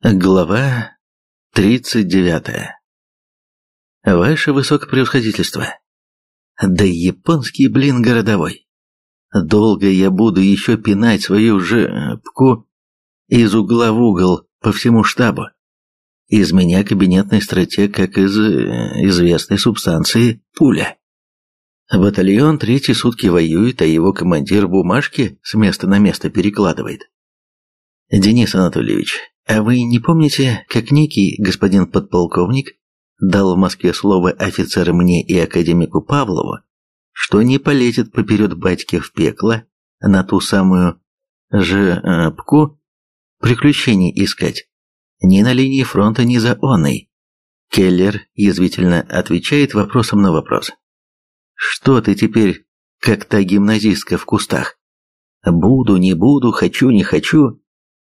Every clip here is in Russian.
Глава 39. Ваше высокопревосходительство. Да японский, блин, городовой. Долго я буду еще пинать свою жопку из угла в угол по всему штабу. Из меня кабинетный стратег, как из э, известной субстанции пуля. Батальон третьи сутки воюет, а его командир бумажки с места на место перекладывает. Денис Анатольевич, а вы не помните, как некий господин подполковник дал в Москве слово офицеру мне и академику Павлову, что не полезет поперед батьки в пекло на ту самую жпку приключений искать, ни на линии фронта, ни за оной. Келлер язвительно отвечает вопросом на вопрос. «Что ты теперь, как та гимназистка в кустах? Буду, не буду, хочу, не хочу,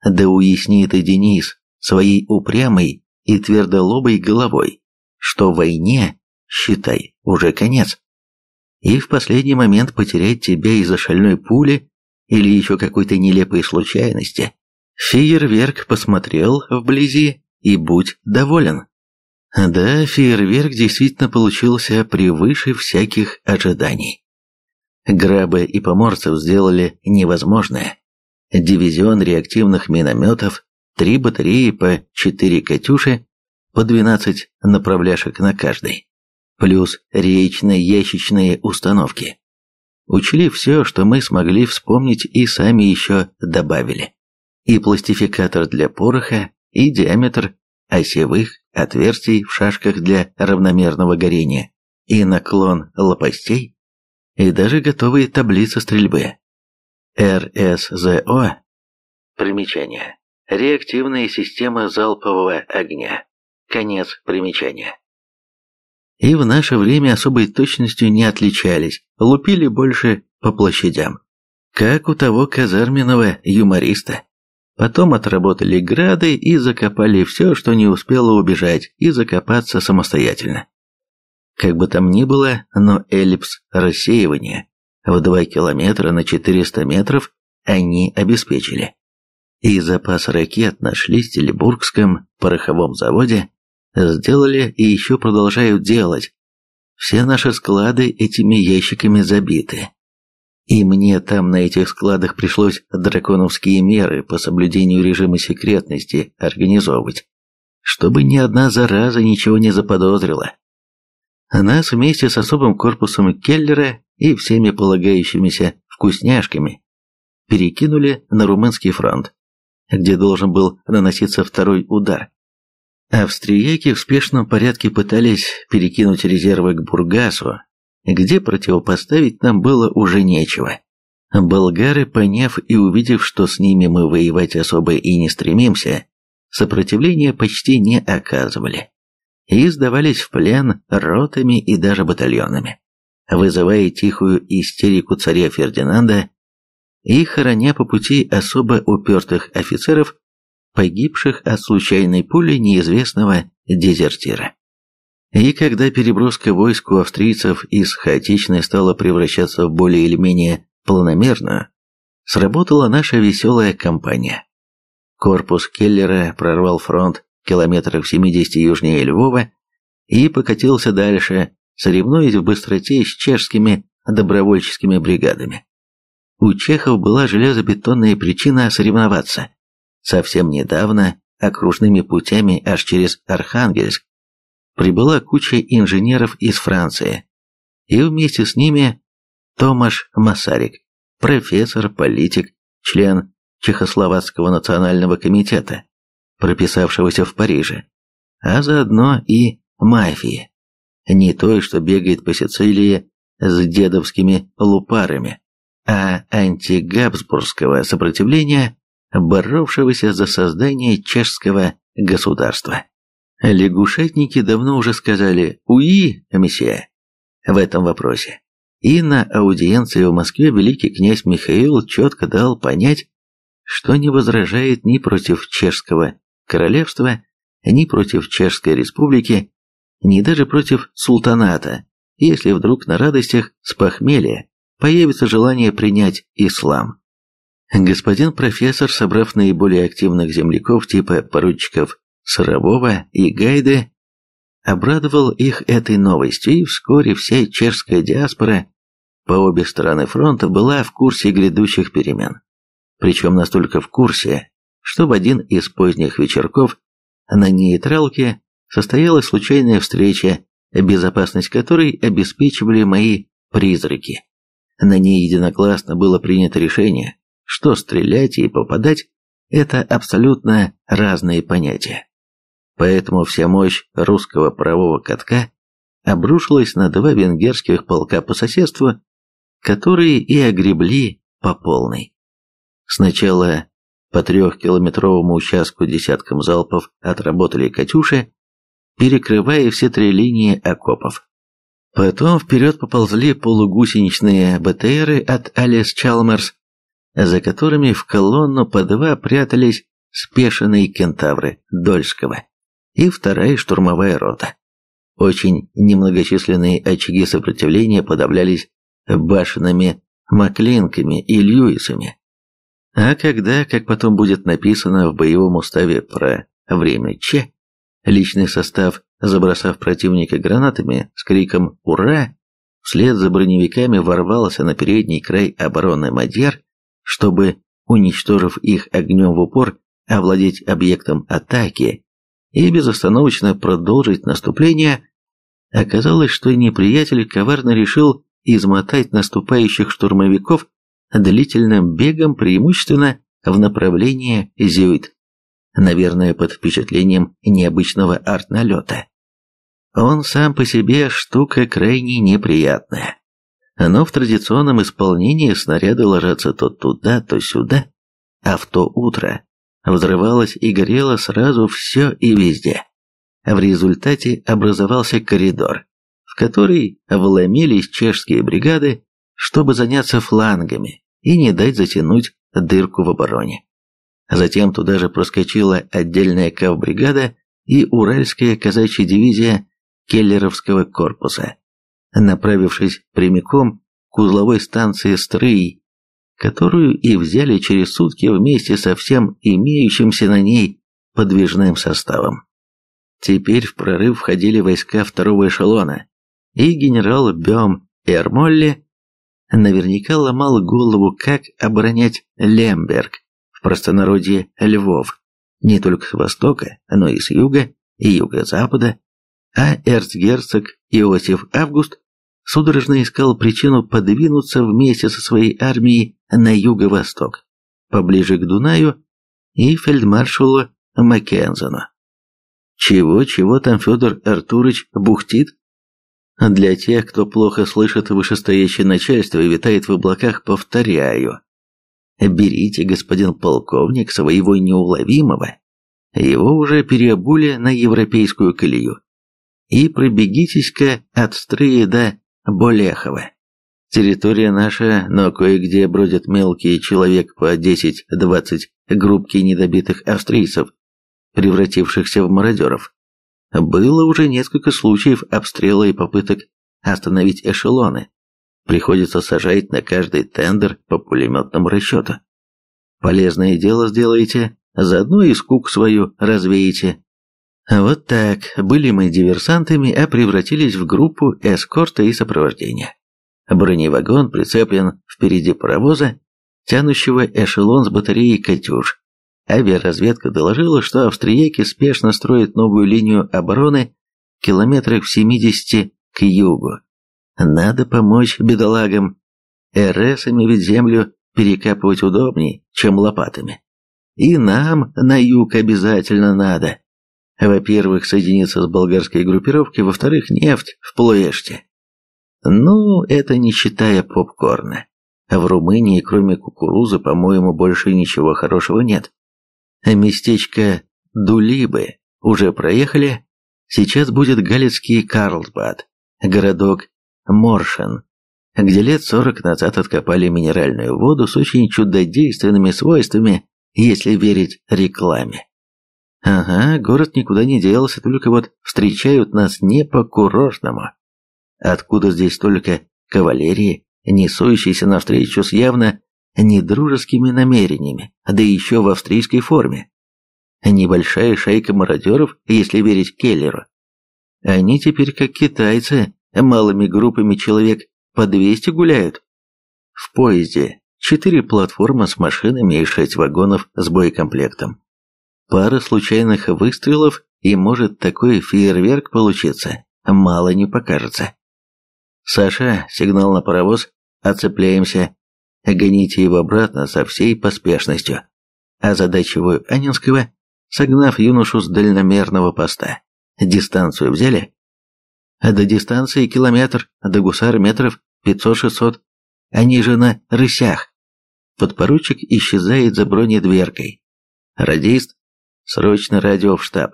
да уясни ты, Денис, своей упрямой и твердолобой головой, что войне, считай, уже конец. И в последний момент потерять тебя из-за шальной пули или еще какой-то нелепой случайности. Фейерверк посмотрел вблизи и будь доволен. Да, фейерверк действительно получился превыше всяких ожиданий. Грабы и поморцев сделали невозможное дивизион реактивных минометов, три батареи по 4 «Катюши», по 12 направляшек на каждой, плюс речно-ящичные установки. Учли все, что мы смогли вспомнить и сами еще добавили. И пластификатор для пороха, и диаметр осевых отверстий в шашках для равномерного горения, и наклон лопастей, и даже готовые таблицы стрельбы. РСЗО. Примечание. Реактивная система залпового огня. Конец примечания. И в наше время особой точностью не отличались, лупили больше по площадям. Как у того казарменного юмориста. Потом отработали грады и закопали все, что не успело убежать, и закопаться самостоятельно. Как бы там ни было, но эллипс рассеивания в 2 километра на 400 метров они обеспечили. И запас ракет на Шлиссельбургском пороховом заводе сделали и еще продолжают делать. Все наши склады этими ящиками забиты. И мне там на этих складах пришлось драконовские меры по соблюдению режима секретности организовывать, чтобы ни одна зараза ничего не заподозрила. Нас вместе с особым корпусом Келлера и всеми полагающимися вкусняшками перекинули на румынский фронт, где должен был наноситься второй удар. Австрияки в спешном порядке пытались перекинуть резервы к Бургасу, где противопоставить нам было уже нечего. Болгары, поняв и увидев, что с ними мы воевать особо и не стремимся, сопротивления почти не оказывали и сдавались в плен ротами и даже батальонами вызывая тихую истерику царя Фердинанда и хороня по пути особо упертых офицеров, погибших от случайной пули неизвестного дезертира. И когда переброска войск у австрийцев из хаотичной стала превращаться в более или менее планомерную, сработала наша веселая кампания. Корпус Келлера прорвал фронт километров 70 южнее Львова и покатился дальше, соревнуясь в быстроте с чешскими добровольческими бригадами. У чехов была железобетонная причина соревноваться. Совсем недавно окружными путями аж через Архангельск прибыла куча инженеров из Франции, и вместе с ними Томаш Масарик, профессор, политик, член Чехословацкого национального комитета, прописавшегося в Париже, а заодно и мафии не той, что бегает по Сицилии с дедовскими лупарами, а антигабсбургского сопротивления, боровшегося за создание чешского государства. Лягушатники давно уже сказали «Уи, месье» в этом вопросе. И на аудиенции в Москве великий князь Михаил четко дал понять, что не возражает ни против чешского королевства, ни против Чешской республики, ни даже против султаната, если вдруг на радостях с похмелья появится желание принять ислам. Господин профессор, собрав наиболее активных земляков типа поручиков Сырового и Гайды, обрадовал их этой новостью, и вскоре вся чешская диаспора по обе стороны фронта была в курсе грядущих перемен. Причем настолько в курсе, что в один из поздних вечерков на нейтралке состоялась случайная встреча, безопасность которой обеспечивали мои призраки. На ней единогласно было принято решение, что стрелять и попадать – это абсолютно разные понятия. Поэтому вся мощь русского правового катка обрушилась на два венгерских полка по соседству, которые и огребли по полной. Сначала по трехкилометровому участку десятком залпов отработали «Катюши», перекрывая все три линии окопов. Потом вперед поползли полугусеничные БТРы от Алис Чалмерс, за которыми в колонну по два прятались спешенные кентавры Дольского и вторая штурмовая рота. Очень немногочисленные очаги сопротивления подавлялись башенными Маклинками и Льюисами. А когда, как потом будет написано в боевом уставе про время Че, личный состав, забросав противника гранатами с криком «Ура!», вслед за броневиками ворвался на передний край обороны Мадьяр, чтобы, уничтожив их огнем в упор, овладеть объектом атаки и безостановочно продолжить наступление, оказалось, что неприятель коварно решил измотать наступающих штурмовиков длительным бегом преимущественно в направлении Зюит, наверное, под впечатлением необычного арт-налета. Он сам по себе штука крайне неприятная, но в традиционном исполнении снаряды ложатся то туда, то сюда, а в то утро взрывалось и горело сразу все и везде. В результате образовался коридор, в который вломились чешские бригады, чтобы заняться флангами и не дать затянуть дырку в обороне. Затем туда же проскочила отдельная кавбригада и Уральская казачья дивизия Келлеровского корпуса, направившись прямиком к узловой станции Стрый, которую и взяли через сутки вместе со всем имеющимся на ней подвижным составом. Теперь в прорыв входили войска второго эшелона, и генерал Бем Эрмолли наверняка ломал голову, как оборонять Лемберг, простонародье Львов, не только с востока, но и с юга и юго-запада, а эрцгерцог Иосиф Август судорожно искал причину подвинуться вместе со своей армией на юго-восток, поближе к Дунаю и фельдмаршалу Маккензену. Чего-чего там Федор Артурович бухтит? Для тех, кто плохо слышит вышестоящее начальство и витает в облаках, повторяю. Берите, господин полковник, своего неуловимого. Его уже переобули на европейскую колею. И пробегитесь-ка от Стрии до Болехова. Территория наша, но кое-где бродят мелкие человек по 10-20 группки недобитых австрийцев, превратившихся в мародеров. Было уже несколько случаев обстрела и попыток остановить эшелоны. Приходится сажать на каждый тендер по пулеметному расчету. Полезное дело сделаете, заодно и скук свою развеете. Вот так, были мы диверсантами, а превратились в группу эскорта и сопровождения. Броневагон прицеплен впереди паровоза, тянущего эшелон с батареей «Катюш». Авиаразведка доложила, что австрияки спешно строят новую линию обороны километрах в 70 к югу. Надо помочь бедолагам. РСами ведь землю перекапывать удобней, чем лопатами. И нам на юг обязательно надо. Во-первых, соединиться с болгарской группировкой, во-вторых, нефть в Плуэште. Ну, это не считая попкорна. В Румынии, кроме кукурузы, по-моему, больше ничего хорошего нет. Местечко Дулибы уже проехали. Сейчас будет галицкий Карлсбад, городок Моршен, где лет сорок назад откопали минеральную воду с очень чудодейственными свойствами, если верить рекламе. Ага, город никуда не делся, только вот встречают нас не по-курортному. Откуда здесь столько кавалерии, несущейся навстречу с явно недружескими намерениями, да еще в австрийской форме. Небольшая шайка мародеров, если верить Келлеру. Они теперь как китайцы, малыми группами человек по 200 гуляют. В поезде четыре платформы с машинами и шесть вагонов с боекомплектом. Пара случайных выстрелов и может такой фейерверк получиться, мало не покажется. Саша, сигнал на паровоз, оцепляемся, гоните его обратно со всей поспешностью. Озадачиваю Анинского, согнав юношу с дальномерного поста. Дистанцию взяли? До дистанции километр, до гусар метров 500-600. Они же на рысях. Подпоручик исчезает за бронедверкой. Радист, срочно радио в штаб.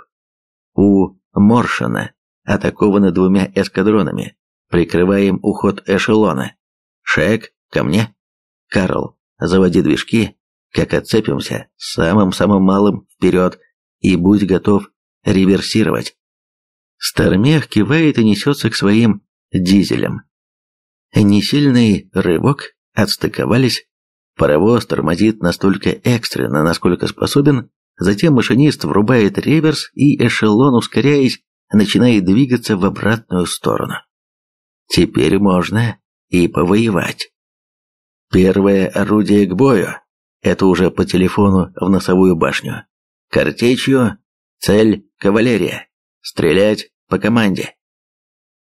У Моршина атакованы двумя эскадронами. Прикрываем уход эшелона. Шек, ко мне. Карл, заводи движки. Как отцепимся, самым-самым малым вперед. И будь готов реверсировать. Стармех кивает и несется к своим дизелям. Несильный рывок, отстыковались. Паровоз тормозит настолько экстренно, насколько способен, затем машинист врубает реверс, и эшелон, ускоряясь, начинает двигаться в обратную сторону. Теперь можно и повоевать. Первое орудие к бою. Это уже по телефону в носовую башню. Картечью. Цель – кавалерия. Стрелять по команде.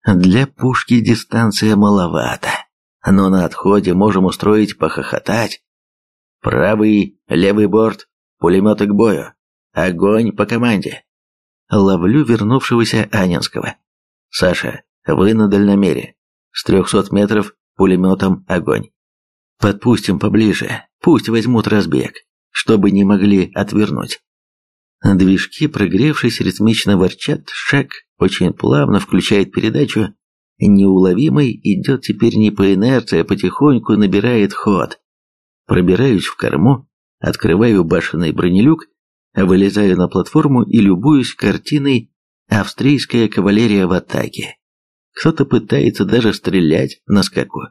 Для пушки дистанция маловато, но на отходе можем устроить похохотать. Правый, левый борт, пулеметы к бою. Огонь по команде. Ловлю вернувшегося Анинского. Саша, вы на дальномере. С трехсот метров пулеметом огонь. Подпустим поближе, пусть возьмут разбег, чтобы не могли отвернуть. Движки, прогревшись, ритмично ворчат, шаг очень плавно включает передачу, неуловимый идет теперь не по инерции, а потихоньку набирает ход. Пробираюсь в корму, открываю башенный бронелюк, вылезаю на платформу и любуюсь картиной «Австрийская кавалерия в атаке». Кто-то пытается даже стрелять на скаку.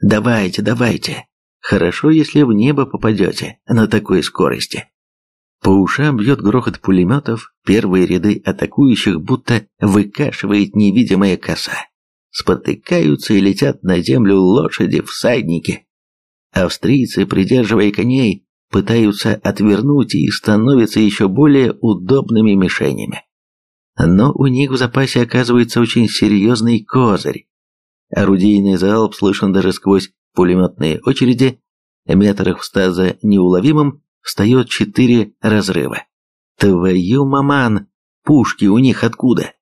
«Давайте, давайте. Хорошо, если в небо попадете на такой скорости». По ушам бьет грохот пулеметов, первые ряды атакующих будто выкашивает невидимая коса. Спотыкаются и летят на землю лошади, всадники. Австрийцы, придерживая коней, пытаются отвернуть и становятся еще более удобными мишенями. Но у них в запасе оказывается очень серьезный козырь. Орудийный залп слышен даже сквозь пулеметные очереди, метрах в ста за неуловимым, встает четыре разрыва. Твою маман, пушки у них откуда?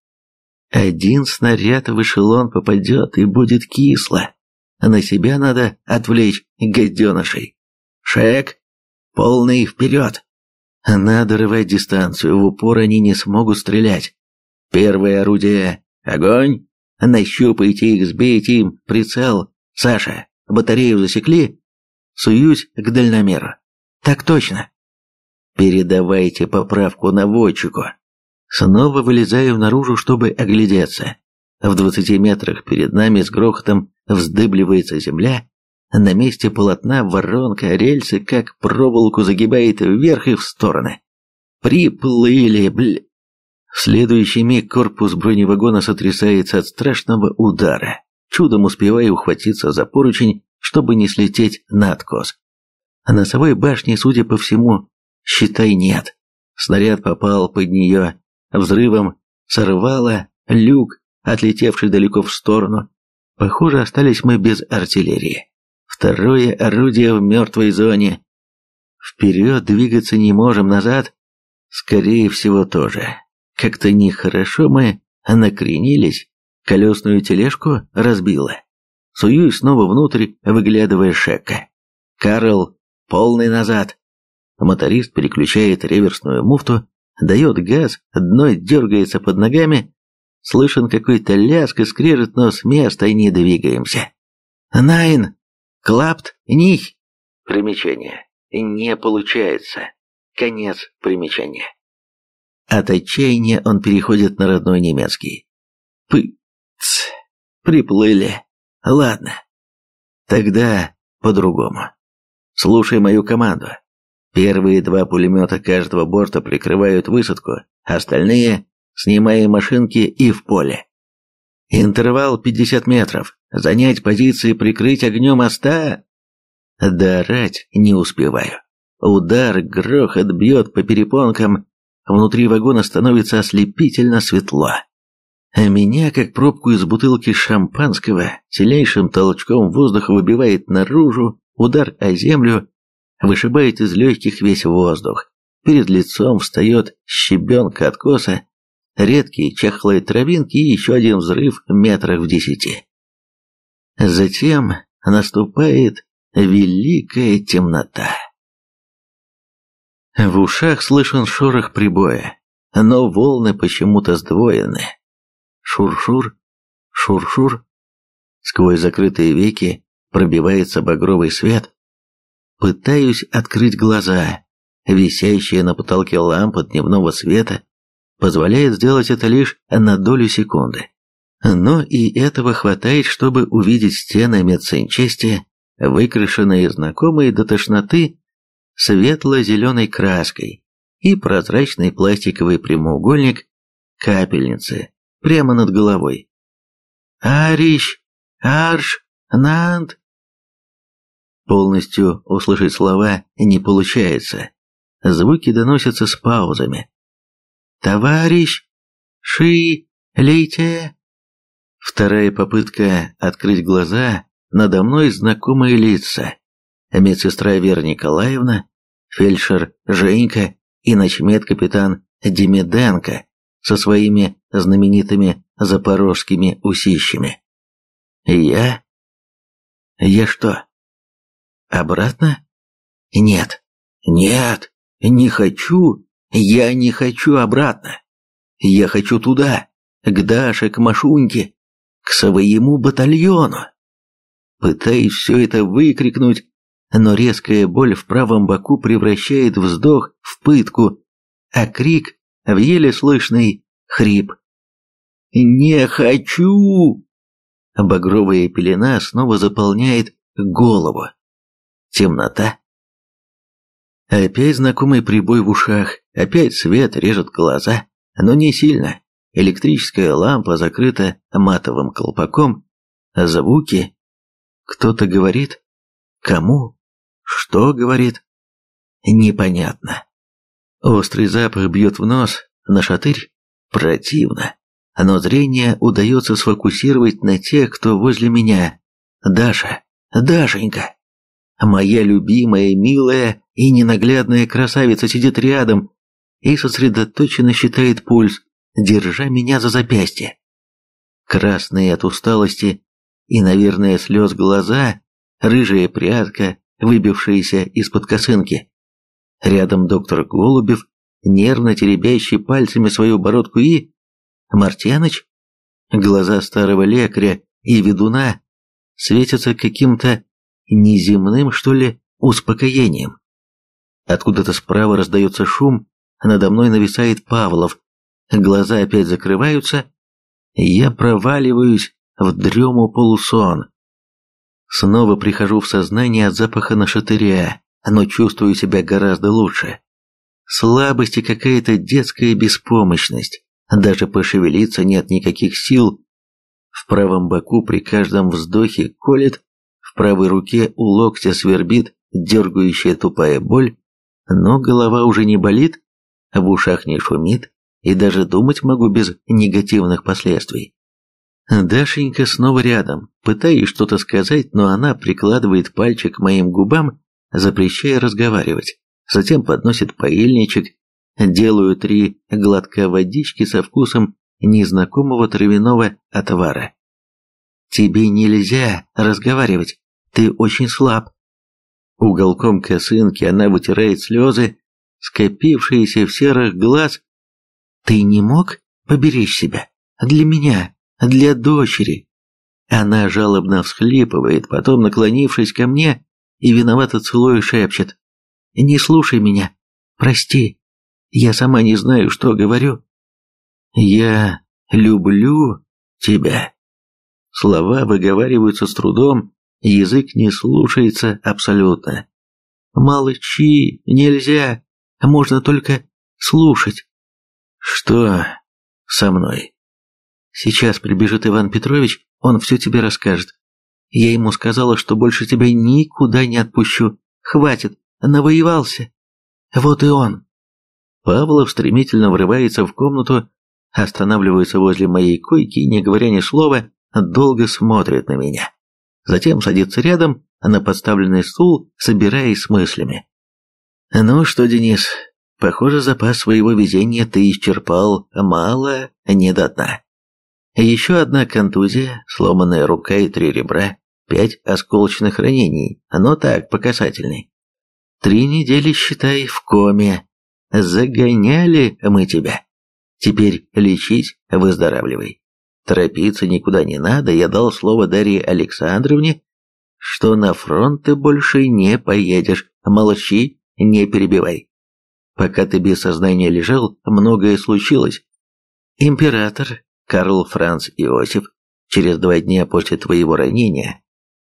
Один снаряд в эшелон попадет и будет кисло. На себя надо отвлечь гаденышей. Шек, полный вперед. Надо рвать дистанцию, в упор они не смогут стрелять. Первое орудие — огонь. Нащупайте их, сбейте им прицел. Саша, батарею засекли? Суюсь к дальномеру. Так точно. Передавайте поправку наводчику. Снова вылезаю наружу, чтобы оглядеться. В двадцати метрах перед нами с грохотом вздыбливается земля. На месте полотна воронка, рельсы как проволоку загибает вверх и в стороны. Приплыли, бля. В следующий миг корпус броневагона сотрясается от страшного удара. Чудом успеваю ухватиться за поручень, чтобы не слететь на откос. А носовой башни, судя по всему, считай нет. Снаряд попал под нее, взрывом сорвало люк, отлетевший далеко в сторону. Похоже, остались мы без артиллерии. Второе орудие в мертвой зоне. Вперед двигаться не можем, назад, скорее всего, тоже. Как-то нехорошо мы накренились, колесную тележку разбило. Суюсь снова внутрь, выглядывая Шека. Карл Полный назад. Моторист переключает реверсную муфту, дает газ, дно дергается под ногами. Слышен какой-то лязг и скрежет, но с места не двигаемся. Найн! Клапт! Них! Примечание. Не получается. Конец примечания. От отчаяния он переходит на родной немецкий. Пы... Ц... Приплыли. Ладно. Тогда по-другому. Слушай мою команду. Первые два пулемета каждого борта прикрывают высадку, остальные – снимаем машинки и в поле. Интервал 50 метров. Занять позиции, прикрыть огнем моста. Доорать не успеваю. Удар, грохот бьет по перепонкам. Внутри вагона становится ослепительно светло. А меня, как пробку из бутылки шампанского, сильнейшим толчком воздуха выбивает наружу, удар о землю, вышибает из легких весь воздух. Перед лицом встает щебенка откоса, редкие чахлые травинки и еще один взрыв метрах в десяти. Затем наступает великая темнота. В ушах слышен шорох прибоя, но волны почему-то сдвоены. Шур-шур, шур-шур. Сквозь закрытые веки пробивается багровый свет. Пытаюсь открыть глаза. Висящая на потолке лампа дневного света позволяет сделать это лишь на долю секунды. Но и этого хватает, чтобы увидеть стены медсанчасти, выкрашенные знакомой до тошноты светло-зеленой краской и прозрачный пластиковый прямоугольник капельницы прямо над головой. «Ариш! Арш! Нант!» Полностью услышать слова не получается. Звуки доносятся с паузами. «Товарищ! Ши! Лейте!» Вторая попытка открыть глаза, надо мной знакомые лица. Медсестра Вера Николаевна, фельдшер Женька и ночмед-капитан Демиденко со своими знаменитыми запорожскими усищами. Я? Я что? Обратно? Нет. Нет, не хочу. Я не хочу обратно. Я хочу туда, к Даше, к Машуньке, к своему батальону. Пытаюсь все это выкрикнуть, но резкая боль в правом боку превращает вздох в пытку, а крик в еле слышный хрип. «Не хочу!» Багровая пелена снова заполняет голову. Темнота. Опять знакомый прибой в ушах, опять свет режет глаза, но не сильно. Электрическая лампа закрыта матовым колпаком, звуки. Кто-то говорит? Кому? Что говорит? Непонятно. Острый запах бьет в нос, на шатырь. Противно. Но зрение удается сфокусировать на тех, кто возле меня. Даша, Дашенька. Моя любимая, милая и ненаглядная красавица сидит рядом и сосредоточенно считает пульс, держа меня за запястье. Красные от усталости и, наверное, слез глаза, рыжая прядка, выбившаяся из-под косынки. Рядом доктор Голубев, нервно теребящий пальцами свою бородку и... Мартьяныч? Глаза старого лекаря и ведуна светятся каким-то неземным, что ли, успокоением. Откуда-то справа раздается шум, надо мной нависает Павлов. Глаза опять закрываются, я проваливаюсь в дрему полусон. Снова прихожу в сознание от запаха нашатыря, но чувствую себя гораздо лучше. Слабость и какая-то детская беспомощность. Даже пошевелиться нет никаких сил. В правом боку при каждом вздохе колет, в правой руке у локтя свербит дергающая тупая боль, но голова уже не болит, в ушах не шумит, и даже думать могу без негативных последствий. Дашенька снова рядом, пытаюсь что-то сказать, но она прикладывает пальчик к моим губам, запрещая разговаривать. Затем подносит паильничек, делаю три глотка водички со вкусом незнакомого травяного отвара. «Тебе нельзя разговаривать, ты очень слаб». Уголком косынки она вытирает слезы, скопившиеся в серых глаз. «Ты не мог поберечь себя? Для меня, для дочери?» Она жалобно всхлипывает, потом, наклонившись ко мне, и виновато целуя шепчет. «Не слушай меня. Прости. Я сама не знаю, что говорю. Я люблю тебя». Слова выговариваются с трудом, язык не слушается абсолютно. Молчи, нельзя. Можно только слушать. Что со мной? Сейчас прибежит Иван Петрович, он все тебе расскажет. Я ему сказала, что больше тебя никуда не отпущу. Хватит, навоевался. Вот и он. Павлов стремительно врывается в комнату, останавливается возле моей койки и, не говоря ни слова, долго смотрит на меня. Затем садится рядом на подставленный стул, собираясь с мыслями. «Ну что, Денис, похоже, запас своего везения ты исчерпал мало, не до дна. Еще одна контузия, сломанная рука и три ребра, пять осколочных ранений, но так, по касательной. Три недели, считай, в коме. Загоняли мы тебя. Теперь лечись, выздоравливай. Торопиться никуда не надо, я дал слово Дарье Александровне, что на фронт ты больше не поедешь. Молчи, не перебивай. Пока ты без сознания лежал, многое случилось. Император Карл Франц Иосиф через два дня после твоего ранения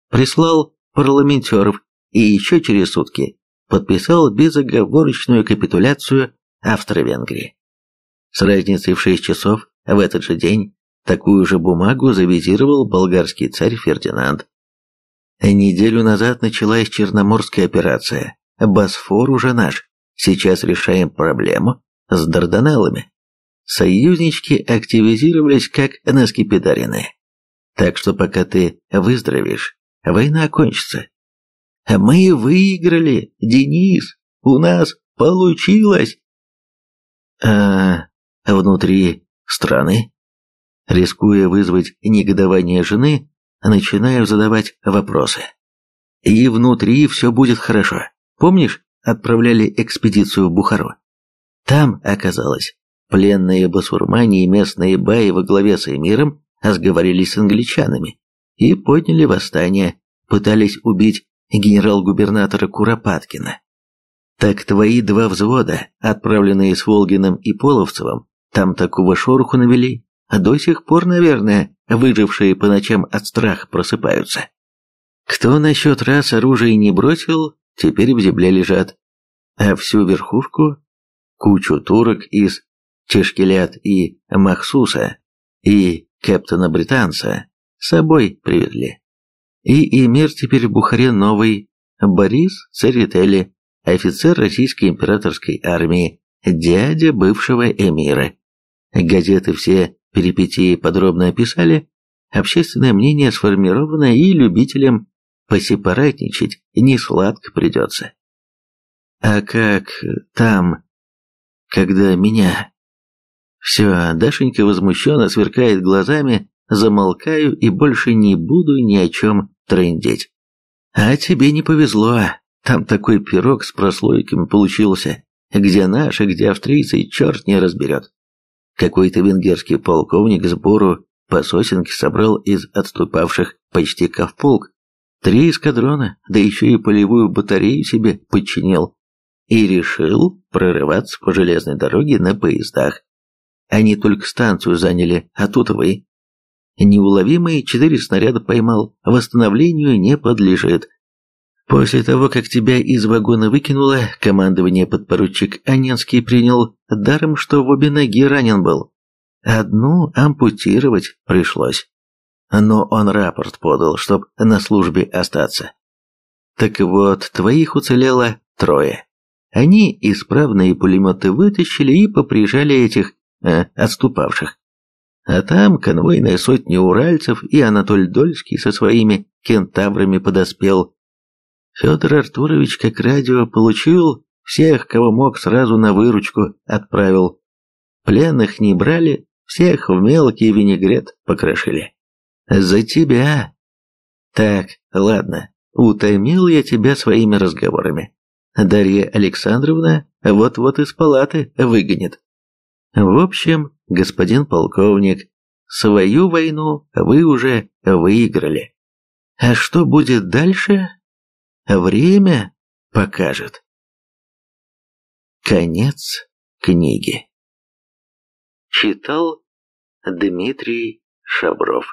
прислал парламентеров и еще через сутки подписал безоговорочную капитуляцию Австро-Венгрии. С разницей в шесть часов в этот же день такую же бумагу завизировал болгарский царь Фердинанд. Неделю назад началась Черноморская операция. Босфор уже наш. Сейчас решаем проблему с Дарданеллами союзнички активизировались как наскепидаренные. Так что пока ты выздоровеешь, война окончится. Мы выиграли, Денис, у нас получилось. А внутри страны, рискуя вызвать негодование жены, начинаю задавать вопросы. И внутри все будет хорошо. Помнишь, отправляли экспедицию в Бухару? Там оказалось Пленные басурмане и местные баи во главе с эмиром сговорились с англичанами и подняли восстание, пытались убить генерал-губернатора Куропаткина. Так твои два взвода, отправленные с Волгиным и Половцевым, там такого шороху навели, а до сих пор, наверное, выжившие по ночам от страха просыпаются. Кто насчет раз оружие не бросил, теперь в земле лежат, а всю верхушку, кучу турок из Чешкелят и Махсуса, и капитана-британца с собой привезли. И эмир теперь в Бухаре новый, Борис Церетели, офицер российской императорской армии, дядя бывшего эмира. Газеты все перипетии подробно описали, общественное мнение сформировано и любителям посепаратничать не сладко придется. А как там, когда меня все, Дашенька возмущенно сверкает глазами, замолкаю и больше не буду ни о чем трындеть. А тебе не повезло, там такой пирог с прослойками получился, где наши, где австрийцы, черт не разберет. Какой-то венгерский полковник сбору по сосенке собрал из отступавших почти ковполк, три эскадрона, да еще и полевую батарею себе подчинил, и решил прорываться по железной дороге на поездах. Они только станцию заняли, а тут вы. Неуловимые четыре снаряда поймал, восстановлению не подлежит. После того, как тебя из вагона выкинуло, командование подпоручик Аненский принял, даром что в обе ноги ранен был. Одну ампутировать пришлось. Но он рапорт подал, чтоб на службе остаться. Так вот, твоих уцелело трое. Они исправные пулеметы вытащили и поприжали этих э, отступавших. А там конвойная сотня уральцев и Анатоль Дольский со своими кентаврами подоспел. Федор Артурович как радио получил, всех, кого мог, сразу на выручку отправил. Пленных не брали, всех в мелкий винегрет покрошили. За тебя. Так, ладно, утомил я тебя своими разговорами. Дарья Александровна вот-вот из палаты выгонит. В общем, господин полковник, свою войну вы уже выиграли. А что будет дальше? Время покажет. Конец книги. Читал Дмитрий Шабров